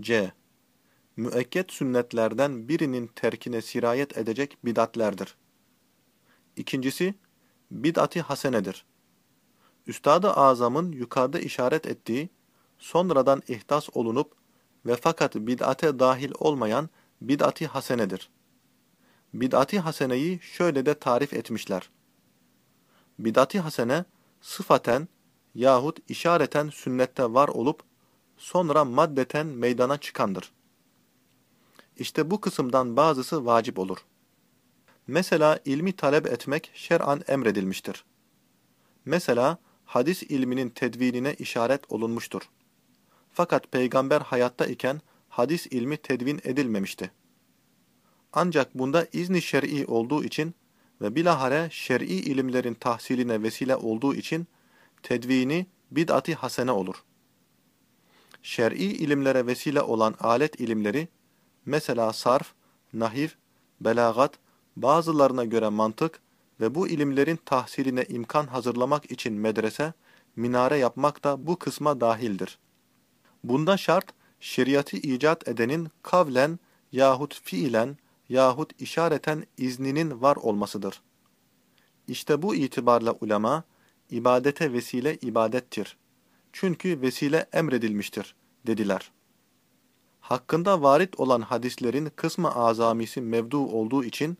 C. Müekket sünnetlerden birinin terkine sirayet edecek bid'atlerdir. İkincisi, bid'ati hasenedir. Üstad-ı Azam'ın yukarıda işaret ettiği, sonradan ihdas olunup ve fakat bid'ate dahil olmayan bid'ati hasenedir. Bid'ati haseneyi şöyle de tarif etmişler. Bid'ati hasene, sıfaten yahut işareten sünnette var olup, sonra maddeten meydana çıkandır. İşte bu kısımdan bazısı vacip olur. Mesela ilmi talep etmek şer'an emredilmiştir. Mesela hadis ilminin tedvinine işaret olunmuştur. Fakat peygamber hayatta iken hadis ilmi tedvin edilmemişti. Ancak bunda izni şer'i olduğu için ve bilahare şer'i ilimlerin tahsiline vesile olduğu için tedvini bid'ati hasene olur. Şer'i ilimlere vesile olan alet ilimleri, mesela sarf, nahiv, belagat, bazılarına göre mantık ve bu ilimlerin tahsiline imkan hazırlamak için medrese, minare yapmak da bu kısma dahildir. Bunda şart, şeriatı icat edenin kavlen yahut fiilen yahut işareten izninin var olmasıdır. İşte bu itibarla ulema, ibadete vesile ibadettir. Çünkü vesile emredilmiştir, dediler. Hakkında varit olan hadislerin kısmı azamisi mevdu olduğu için,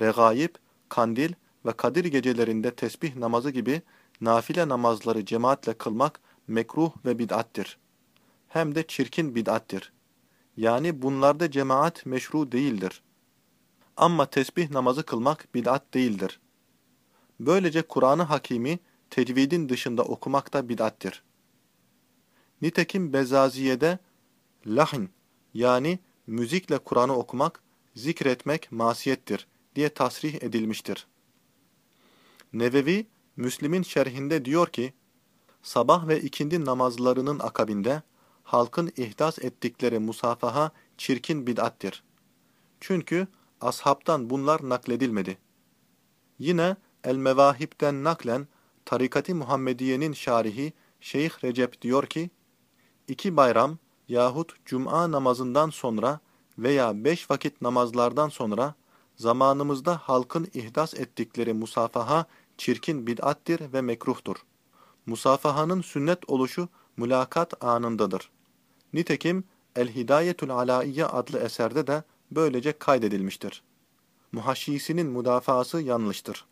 regaib, kandil ve kadir gecelerinde tesbih namazı gibi nafile namazları cemaatle kılmak mekruh ve bid'attir. Hem de çirkin bid'attir. Yani bunlarda cemaat meşru değildir. Ama tesbih namazı kılmak bid'at değildir. Böylece Kur'an-ı Hakimi tecvidin dışında okumak da bid'attir. Nitekim Bezaziye'de lahn yani müzikle Kur'an'ı okumak, zikretmek masiyettir diye tasrih edilmiştir. Nevevi, Müslim'in şerhinde diyor ki, sabah ve ikindi namazlarının akabinde halkın ihdas ettikleri musafaha çirkin bid'attir. Çünkü ashabtan bunlar nakledilmedi. Yine El-Mevahib'den naklen Tarikati Muhammediye'nin şarihi Şeyh Recep diyor ki, iki bayram yahut cuma namazından sonra veya beş vakit namazlardan sonra zamanımızda halkın ihdas ettikleri musafaha çirkin bid'attir ve mekruhtur. Musafahanın sünnet oluşu mülakat anındadır. Nitekim El-Hidayetül Alaiye adlı eserde de böylece kaydedilmiştir. Muhaşşisinin müdafası yanlıştır.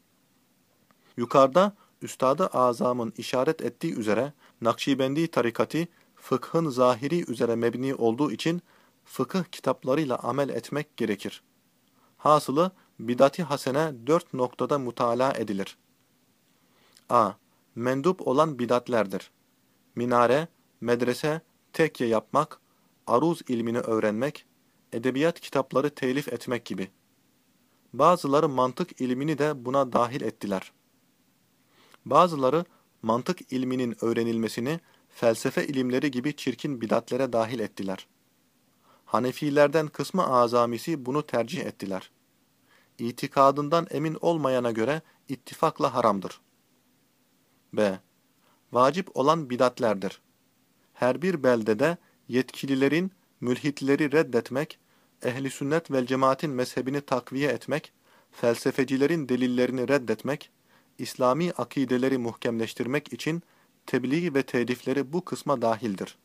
Yukarıda Üstad-ı Azam'ın işaret ettiği üzere Nakşibendi tarikati fıkhın zahiri üzere mebni olduğu için fıkıh kitaplarıyla amel etmek gerekir. Hasılı bidati hasene dört noktada mutala edilir. a. Mendup olan bidatlerdir. Minare, medrese, tekye yapmak, aruz ilmini öğrenmek, edebiyat kitapları telif etmek gibi. Bazıları mantık ilmini de buna dahil ettiler. Bazıları mantık ilminin öğrenilmesini felsefe ilimleri gibi çirkin bidatlere dahil ettiler. Hanefilerden kısmı azamisi bunu tercih ettiler. İtikadından emin olmayana göre ittifakla haramdır. B. Vacip olan bidatlerdir. Her bir beldede yetkililerin mülhitleri reddetmek, ehli sünnet vel cemaatin mezhebini takviye etmek, felsefecilerin delillerini reddetmek, İslami akideleri muhkemleştirmek için tebliğ ve telifleri bu kısma dahildir.